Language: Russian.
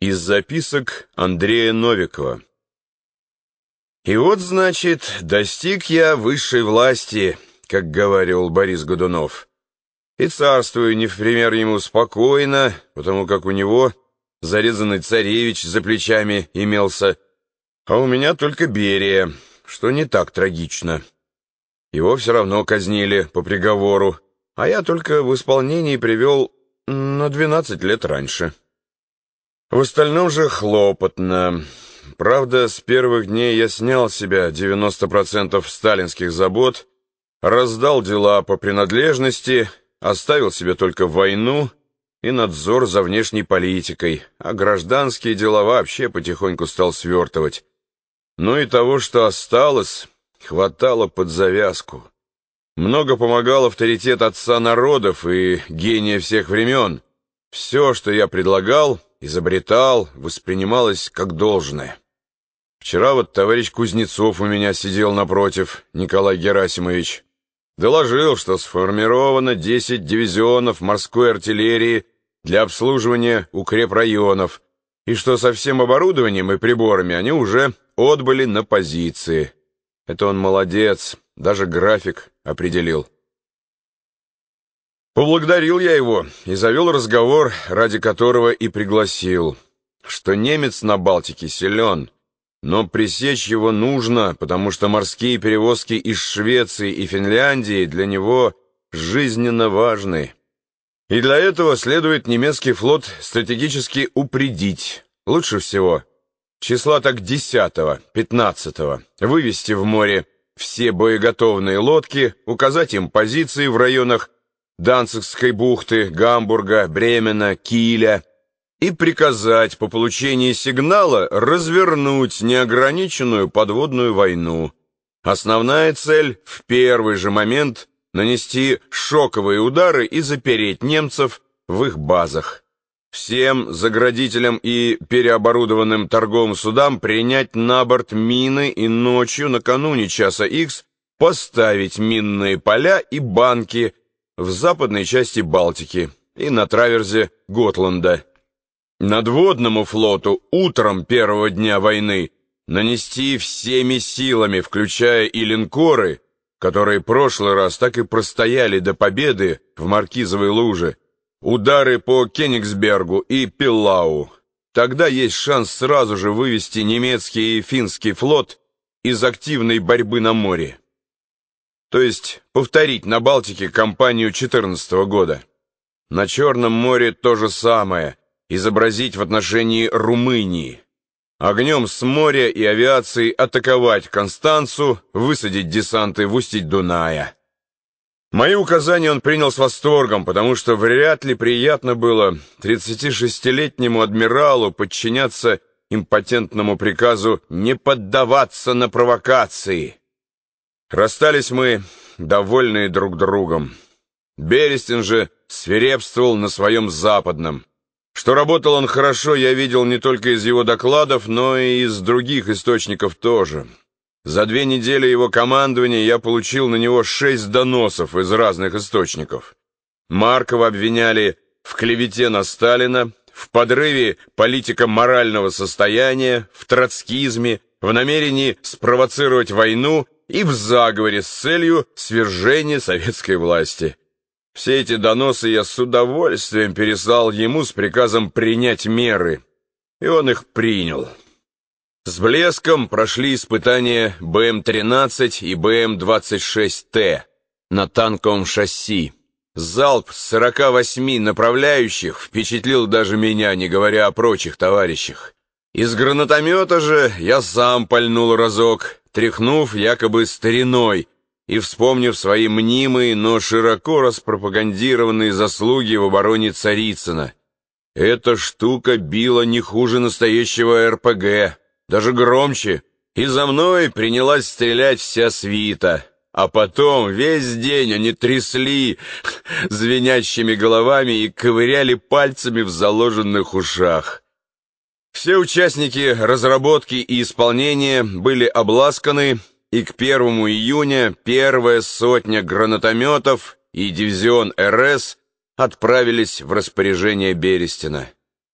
Из записок Андрея Новикова. И вот, значит, достиг я высшей власти, как говорил Борис Годунов. И царствую не в пример ему спокойно, потому как у него зарезанный царевич за плечами имелся, а у меня только Берия, что не так трагично. Его все равно казнили по приговору, а я только в исполнении привел на двенадцать лет раньше. В остальном же хлопотно. Правда, с первых дней я снял с себя 90% сталинских забот, раздал дела по принадлежности, оставил себе только войну и надзор за внешней политикой, а гражданские дела вообще потихоньку стал свертывать. Ну и того, что осталось, хватало под завязку. Много помогал авторитет отца народов и гения всех времен. Все, что я предлагал изобретал, воспринималось как должное. Вчера вот товарищ Кузнецов у меня сидел напротив, Николай Герасимович. Доложил, что сформировано 10 дивизионов морской артиллерии для обслуживания укрепрайонов, и что со всем оборудованием и приборами они уже отбыли на позиции. Это он молодец, даже график определил. Поблагодарил я его и завел разговор, ради которого и пригласил, что немец на Балтике силен, но пресечь его нужно, потому что морские перевозки из Швеции и Финляндии для него жизненно важны. И для этого следует немецкий флот стратегически упредить, лучше всего, числа так 10-15, вывести в море все боеготовные лодки, указать им позиции в районах Данцигской бухты, Гамбурга, Бремена, Киля и приказать по получении сигнала развернуть неограниченную подводную войну. Основная цель — в первый же момент нанести шоковые удары и запереть немцев в их базах. Всем заградителям и переоборудованным торговым судам принять на борт мины и ночью накануне часа Х поставить минные поля и банки в западной части Балтики и на траверзе Готланда. Надводному флоту утром первого дня войны нанести всеми силами, включая и линкоры, которые прошлый раз так и простояли до победы в Маркизовой луже, удары по Кенигсбергу и Пиллау. Тогда есть шанс сразу же вывести немецкий и финский флот из активной борьбы на море. То есть повторить на Балтике кампанию 14 года. На Черном море то же самое, изобразить в отношении Румынии. Огнем с моря и авиацией атаковать Констанцу, высадить десанты в устье Дуная. Мои указания он принял с восторгом, потому что вряд ли приятно было 36-летнему адмиралу подчиняться импотентному приказу не поддаваться на провокации. Расстались мы, довольные друг другом. Берестин же свирепствовал на своем западном. Что работал он хорошо, я видел не только из его докладов, но и из других источников тоже. За две недели его командования я получил на него шесть доносов из разных источников. Маркова обвиняли в клевете на Сталина, в подрыве политика морального состояния, в троцкизме, в намерении спровоцировать войну и в заговоре с целью свержения советской власти. Все эти доносы я с удовольствием переслал ему с приказом принять меры, и он их принял. С блеском прошли испытания БМ-13 и БМ-26Т на танковом шасси. Залп с 48 направляющих впечатлил даже меня, не говоря о прочих товарищах. Из гранатомета же я сам пальнул разок, тряхнув якобы стариной и вспомнив свои мнимые, но широко распропагандированные заслуги в обороне Царицына. Эта штука била не хуже настоящего РПГ, даже громче, и за мной принялась стрелять вся свита. А потом весь день они трясли звенящими головами и ковыряли пальцами в заложенных ушах. Все участники разработки и исполнения были обласканы, и к 1 июня первая сотня гранатометов и дивизион РС отправились в распоряжение Берестина.